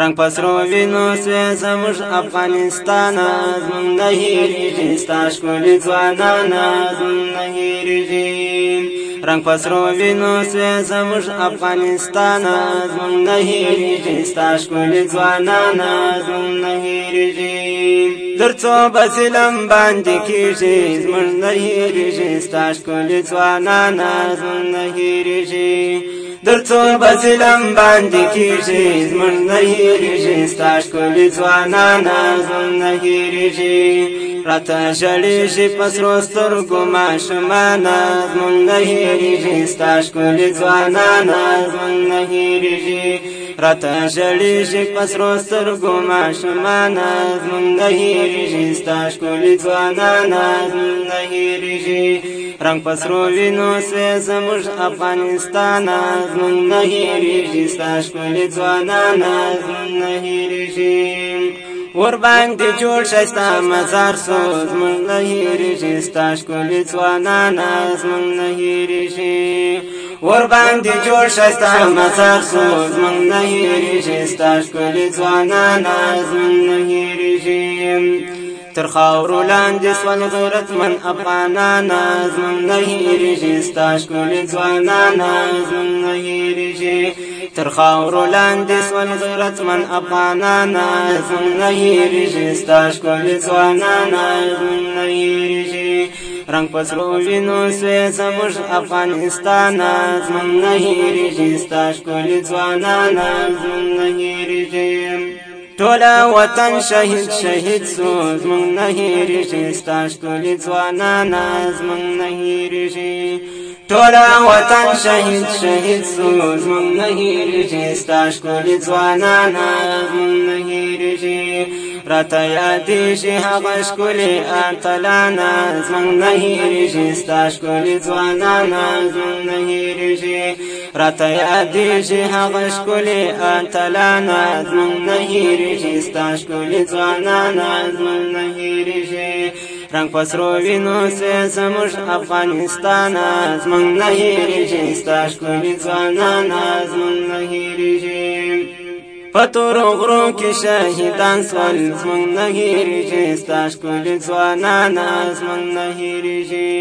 رنگ پسرو وینو سوی زموږ افغانستان زمونږ نه هېرېږي ستا ښکلي ځوانانه زمونږ نه هېرېږي رنگ پسرو وینو سوی زموږ افغانستان زمونږ نه هېرېږي ستا ښکلي ځوانانه زمونږ نه هېرېږي درڅو به ظلم باندې کېږي زموږ نه هېرېږي ستا ښکلي ځوانانه زمونږ نه هېرېږي درڅو بزلم باندې کیږي زمون نه هیریږي ستاش کولی ځوانانا زمون نه هیریږي راته شړېږي پسرو سترګو ماشمانا زمون نه هیریږي ستاش کولی ځوانانا زمون نه هیریږي راته شړېږي پسرو سترګو ماشمانا زمون نه هیریږي ستاش کولی ځوانانا زمون نه هیریږي رنگ پسرو وینو سوی زموج افغانستان زمون نه هیریږي ستا ښکلي ځوانانه زمون نه هیریږي ور باندې جوړ شستا مزار سوز مون نه هیریږي ستا ښکلي ځوانانه زمون نه هیریږي ور باندې جوړ شستا مزار سوز مونږ نه هېرېږي ستا ښکلي ځوانان زمونږ نه هېرېږي تر خاورو لاندې سول غیرتمن افغانان زمون نه هیریږي ستا ښکلي ځوانان زمون نه هیریږي تر خاورو لاندې سول غیرتمن افغانان زمون نه هیریږي ستا ښکلي ځوانان زمون نه هیریږي رنگ پسلو وینو سوی زموږ افغانستان زمون نه هیریږي ستا ښکلي ځوانان زمون نه هیریږي ټولا وطن شهید شهید سو زمون نه هیریږي ستاسو ټول ځوانان زمون نه هیریږي ټولا وطن شهید شهید سو زمون نه هیریږي ستاسو ټول ځوانان زمون نه هیریږي راته یادې شي هغه ښکلې اتلان زمون نه هیریږي ستاسو ټول ځوانان زمون نه هیریږي راته یادېږي هغه ښکلې اتلانه زموږ نه هېرېږي ستا ښکلې ځوانانه زموږ نه هېرېږي رنگ پسرو وینو سه زموږ افغانستان زموږ نه هېرېږي ستا ښکلې ځوانانه زموږ نه هېرېږي پتور غرو کې شهیدان سوال زمون نه هېریږي ستا ښکلي ځوانان زمون نه هېریږي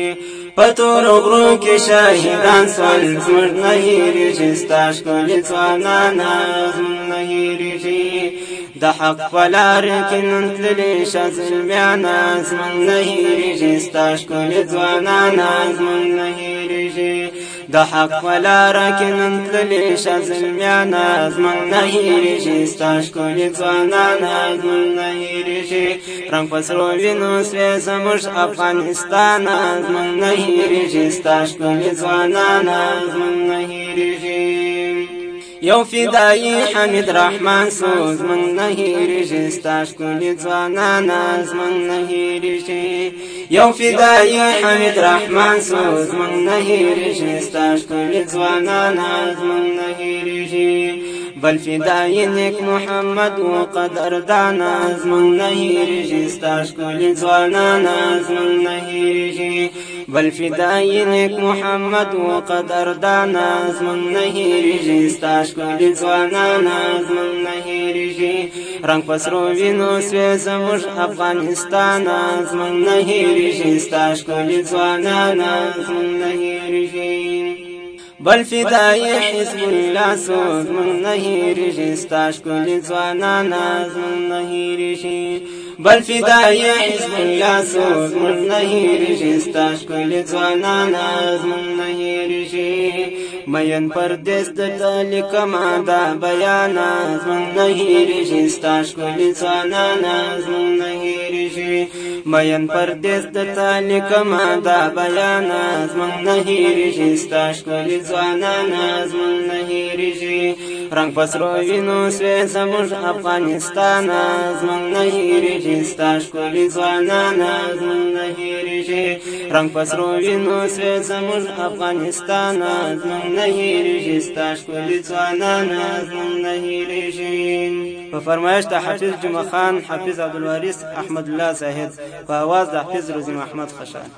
پتور غرو کې شهیدان سوال زمون نه هېریږي ستا ښکلي ځوانان زمون نه هېریږي د حق فلار کې نن تللې شه ظلمیان زمون نه هېریږي ستا ښکلي ځوانان زمون نه هېریږي د حق ولاره کې نن تللی شه زلمیانه زموږ نه هېرېږي ستا ښکلي ځوانانه زموږ نه هېرېږي رنګ په سرو وینو سوی زموږ افغانستانه زموږ نه هېرېږي ستا ښکلي ځوانانه زموږ نه هېرېږي یو فدائی حمید رحمان سوز من نهیری شستاش کلی زوانان از من نهیری شی یو فدائی حمید رحمان سوز من نهیری شستاش کلی زوانان از من نهیری شی بل فدای نیک محمد و قدردان از من نهیریږي ستا ښکلي ځوانان از من نهیریږي بل فدای نیک محمد و قدردان از من نهیریږي ستا ښکلي ځوانان از من نهیریږي رنگ پسرو وینو سوی افغانستان از من نهیریږي ستا ښکلي ځوانان از من نهیریږي بل فدای حزب الله سوز من نه هیریږي ستا زوانا ناز من نه هیریږي بل فدای حزب الله سوز من نه رشي ستاش کلی ځوانان ازمن نه رشي مین پردیس د لیکما دا بیان ازمن نه رشي ستاش کلی ځوانان ازمن نه رشي مین پردیس د لیکما دا بیان ازمن نه رشي ستاش کلی ځوانان ازمن نه رشي رنگ پسرو وینو سوی زموږ افغانستان زمونږ نه هېرېږي ستا ښکلي ځوانانه زمونږ نه هېرېږي رنگ پسرو وینو سوی زموږ افغانستان زمونږ نه هېرېږي ستا ښکلي ځوانانه زمونږ نه هېرېږي په فرمایش د حافظ جمعه خان حافظ عبدالوارث احمد الله زاهد په आवाज د حافظ رزم احمد خشان